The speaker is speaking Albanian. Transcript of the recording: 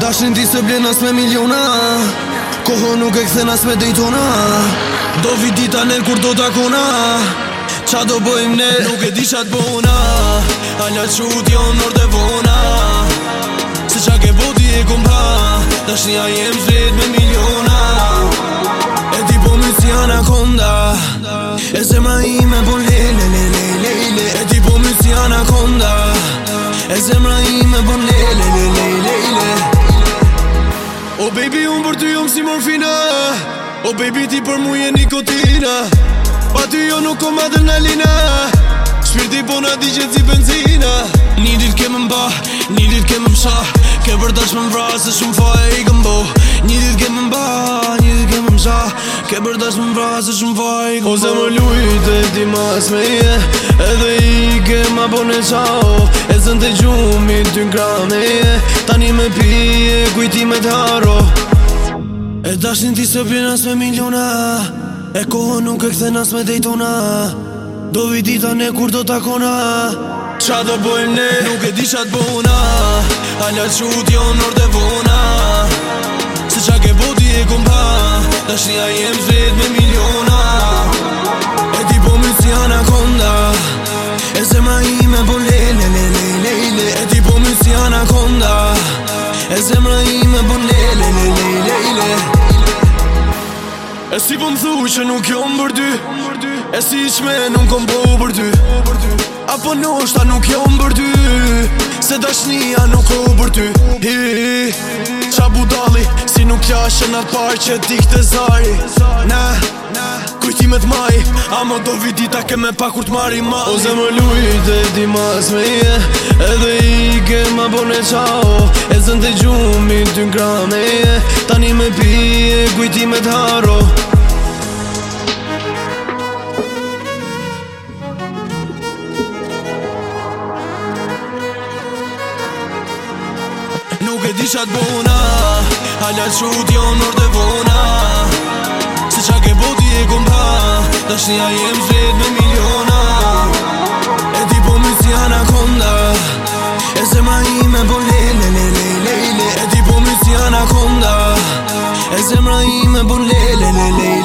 Dashni në ti se blen asë me miliona Koho nuk e këthen as me dejtona Do vi dita nër kur do takona Qa do bojmë ne Nuk e di qa të bona A nga që u jo dion nërë dhe vona Se qa ke boti e kom pa jem zret me miliona E ti po më t'jana konda, E se ma i me për ty jom si morfina O baby ti për mu je nikotina Pa ty jo nuk o madrenalina Shpirti po na di që si benzina Një dit kemë mba, një dit kemë msha Ke për dash më mvra se shumë fa e i gëmbo Një dit kemë mba, një dit kemë msha Ke për dash më mvra se shumë fa e i gëmbo Ose zemë lujt e ti mas me je Edhe i kemë apo në qao E zën të gjumit ty në kra me je Tani me pije, kujti me të haro E dashnin ti së bjena s'me miliona E kohën nuk e këthe nas me dejtona Do vi ne kur do takona Qa do bojmë ne? Nuk e di qa të bona A nga që u t'jo në orde vona Se qa ke boti e kompa Dashnia jem zvet me miliona E ti po mytë si anakonda E se i me bolele E ti po mytë si anakonda E se ma si po më thu që nuk jo më bërdy E si qme nuk kom po u bërdy Apo në ta nuk jo më bërdy Se dashnia nuk ho u bërdy Qa dali Si nuk jashe në par që ti të zari Ne Kujtimet maj A më do vidi ta ke pa kur të mari maj O zemë lujt e di mas zme je Edhe i ke ma bone qao E zën të gjumit të ngrame je Tani me pije kujtimet haro nuk e di qa t'bona Halja që u t'jo në të vona Se qa ke boti e kom pa Da shnia jem zhlet me miliona E ti po t'ja si konda, E se ma i me po le le le le le E ti po t'ja si konda, E se i me po le le le le le